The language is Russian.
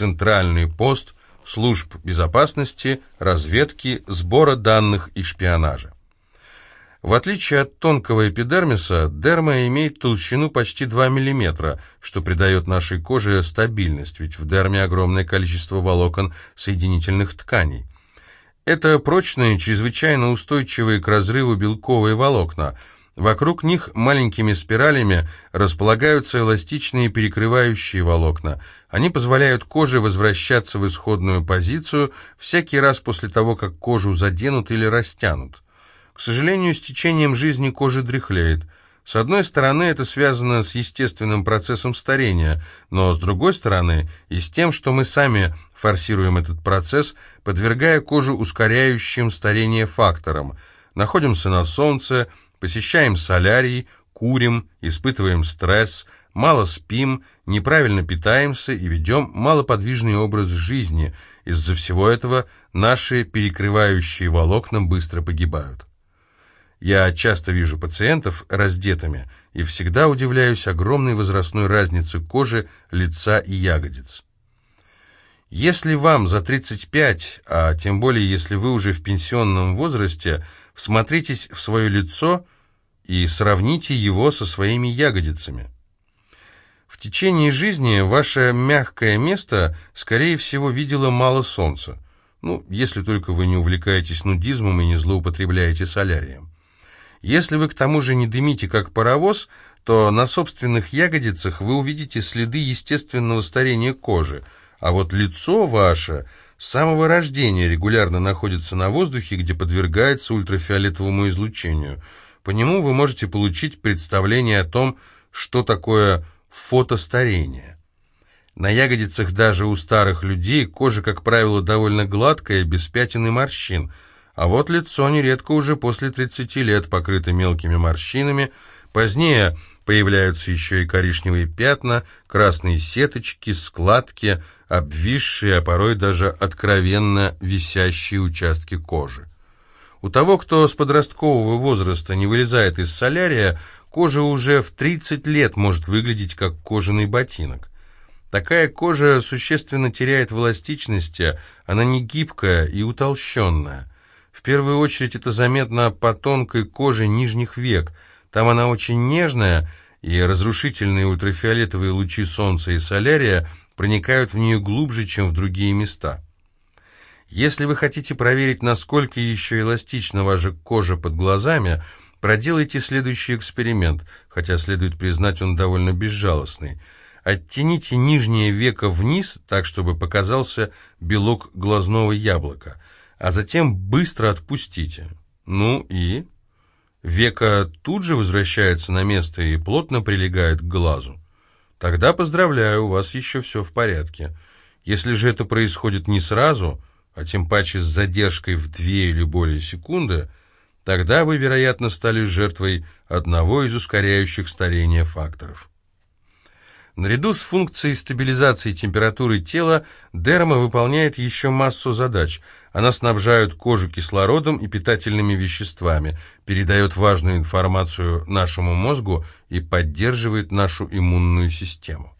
центральный пост служб безопасности, разведки, сбора данных и шпионажа. В отличие от тонкого эпидермиса, дерма имеет толщину почти 2 мм, что придает нашей коже стабильность, ведь в дерме огромное количество волокон соединительных тканей. Это прочные, чрезвычайно устойчивые к разрыву белковые волокна. Вокруг них маленькими спиралями располагаются эластичные перекрывающие волокна. Они позволяют коже возвращаться в исходную позицию всякий раз после того, как кожу заденут или растянут. К сожалению, с течением жизни кожа дряхлеет. С одной стороны, это связано с естественным процессом старения, но с другой стороны и с тем, что мы сами форсируем этот процесс, подвергая кожу ускоряющим старение факторам. Находимся на солнце, посещаем солярий, курим, испытываем стресс, мало спим, неправильно питаемся и ведем малоподвижный образ жизни. Из-за всего этого наши перекрывающие волокна быстро погибают. Я часто вижу пациентов раздетыми и всегда удивляюсь огромной возрастной разнице кожи, лица и ягодиц. Если вам за 35, а тем более если вы уже в пенсионном возрасте, всмотритесь в свое лицо и сравните его со своими ягодицами. В течение жизни ваше мягкое место, скорее всего, видело мало солнца. Ну, если только вы не увлекаетесь нудизмом и не злоупотребляете солярием. Если вы к тому же не дымите, как паровоз, то на собственных ягодицах вы увидите следы естественного старения кожи, а вот лицо ваше с самого рождения регулярно находится на воздухе, где подвергается ультрафиолетовому излучению. По нему вы можете получить представление о том, что такое фотостарение. На ягодицах даже у старых людей кожа, как правило, довольно гладкая, без пятен и морщин – а вот лицо нередко уже после 30 лет покрыто мелкими морщинами, позднее появляются еще и коричневые пятна, красные сеточки, складки, обвисшие, а порой даже откровенно висящие участки кожи. У того, кто с подросткового возраста не вылезает из солярия, кожа уже в 30 лет может выглядеть как кожаный ботинок. Такая кожа существенно теряет в эластичности, она не гибкая и утолщенная. В первую очередь это заметно по тонкой коже нижних век. Там она очень нежная, и разрушительные ультрафиолетовые лучи солнца и солярия проникают в нее глубже, чем в другие места. Если вы хотите проверить, насколько еще эластична ваша кожа под глазами, проделайте следующий эксперимент, хотя следует признать, он довольно безжалостный. Оттяните нижнее веко вниз, так, чтобы показался белок глазного яблока – а затем быстро отпустите. Ну и... Века тут же возвращается на место и плотно прилегает к глазу. Тогда поздравляю, у вас еще все в порядке. Если же это происходит не сразу, а тем паче с задержкой в две или более секунды, тогда вы, вероятно, стали жертвой одного из ускоряющих старение факторов. Наряду с функцией стабилизации температуры тела, дерма выполняет еще массу задач. Она снабжает кожу кислородом и питательными веществами, передает важную информацию нашему мозгу и поддерживает нашу иммунную систему.